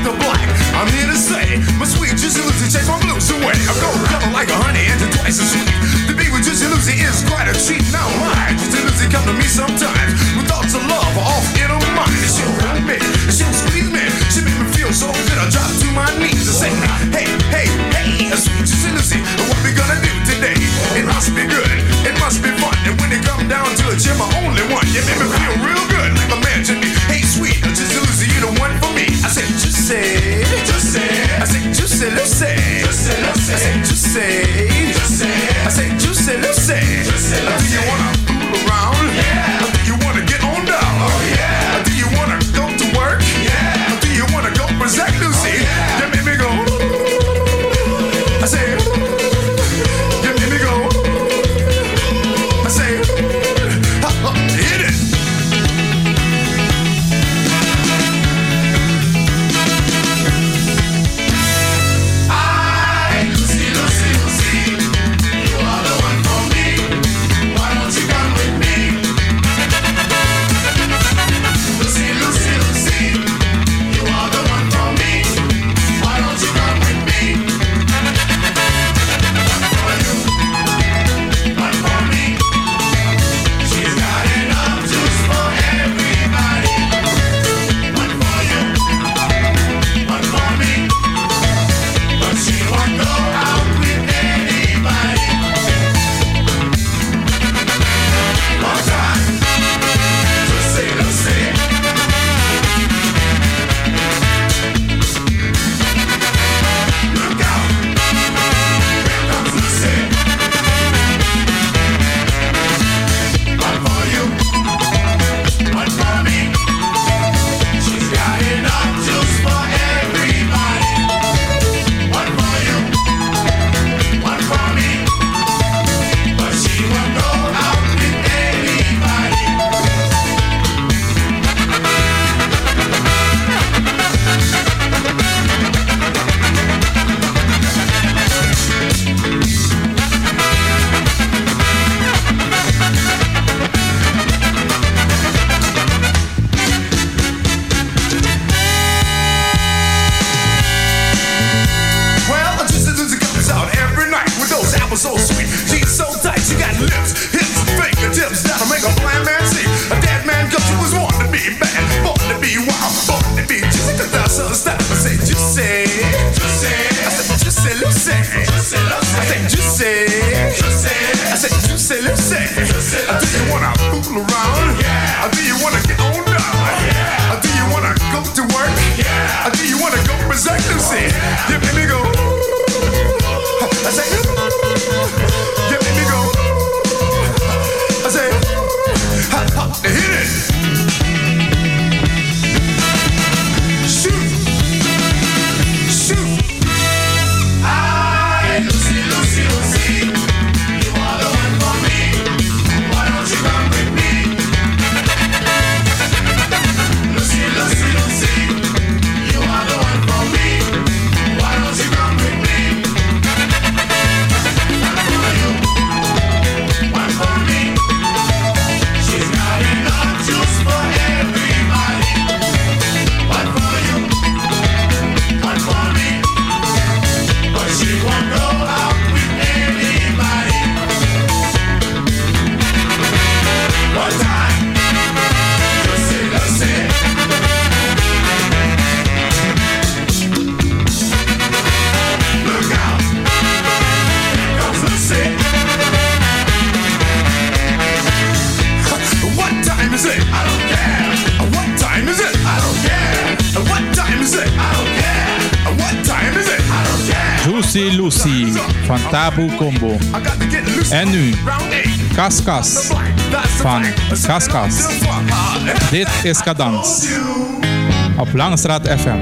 the black. I'm here to say my sweet juicy Lucy takes my blues away. I'm gold color like a honey and twice as sweet. To be with juicy Lucy is quite a treat. Now why juicy Lucy come to me sometimes with thoughts of love off in her mind. And she'll hold me, and she'll squeeze me, she make me feel so good. I drop to my knees and say, Hey, hey, hey, sweet juicy Lucy, what we gonna do today? It must be good, it must be fun, and when it come down to it, you're my only one. You make me feel real. sais, je sais, je sais, je sais, je sais, je sais, je sais. Tabu Combo. En nu, Kaskas van Kaskas. Dit is Kadans op Langstraat FM.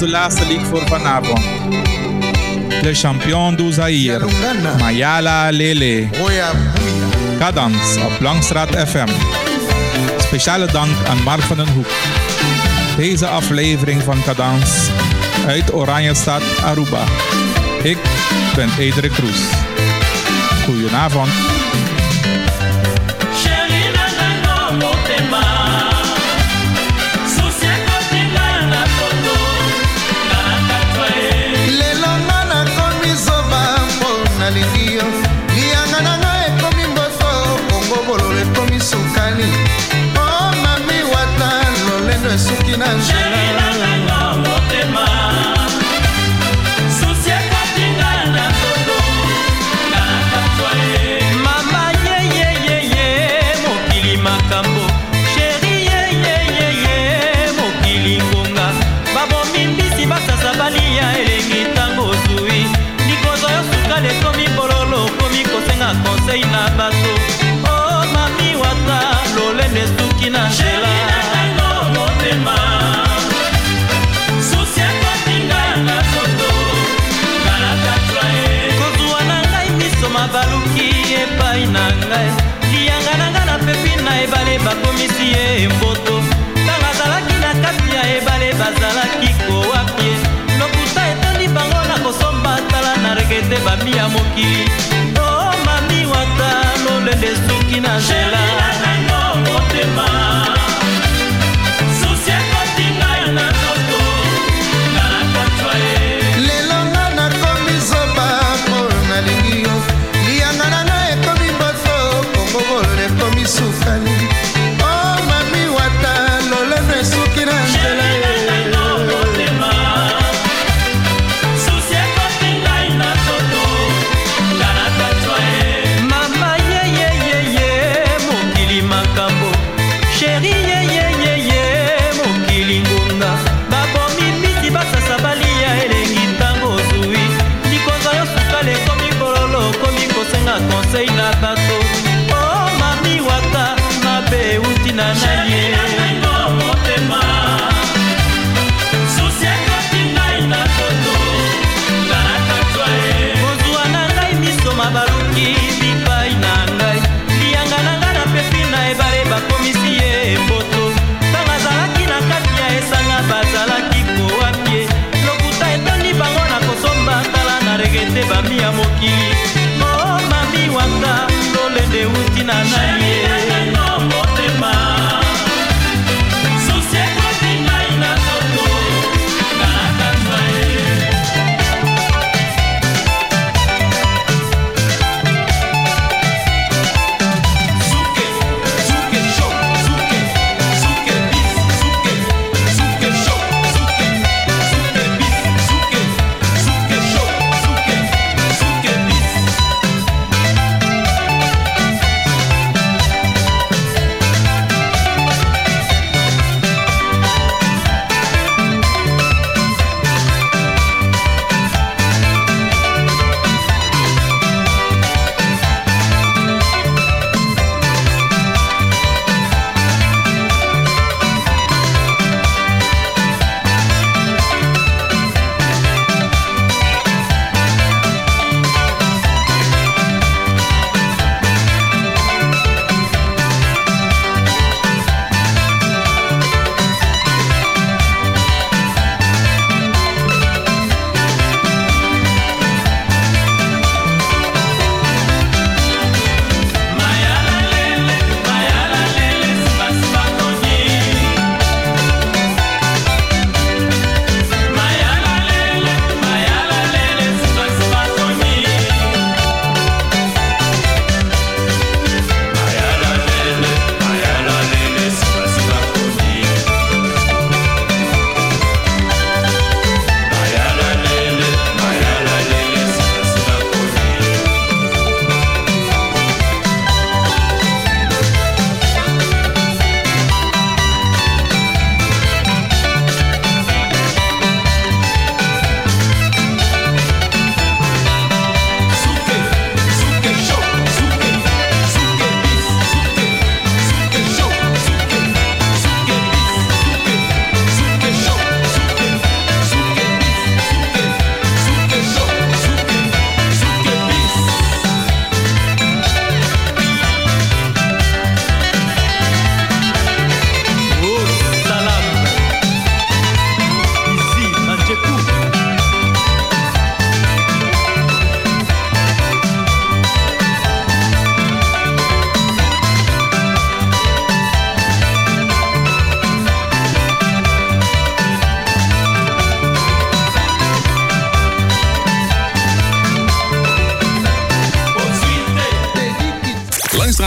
onze laatste lied voor vanavond. de champion du Zaire, Mayala Lele. Kadans op Langstraat FM. Speciale dank aan Mark van den Hoek. Deze aflevering van Kadans uit Oranjestad, Aruba. Ik ben Edric Kroes. Goedenavond. nalingi yo. Liyanga na ngai ekomi mboso kongo bololo ekomi sukali. O mami wata lolendo esuki na nzela. ebele bakomisi ye mboto. Ntango azalaki na kati ya ebale bazalaki kowakie lokuta etandi bango na kosomba tala na regete bami ya mokili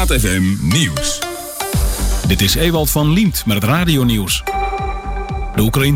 Nieuws. Dit is Ewald van Liemt met het radionieuws. De Oekraïense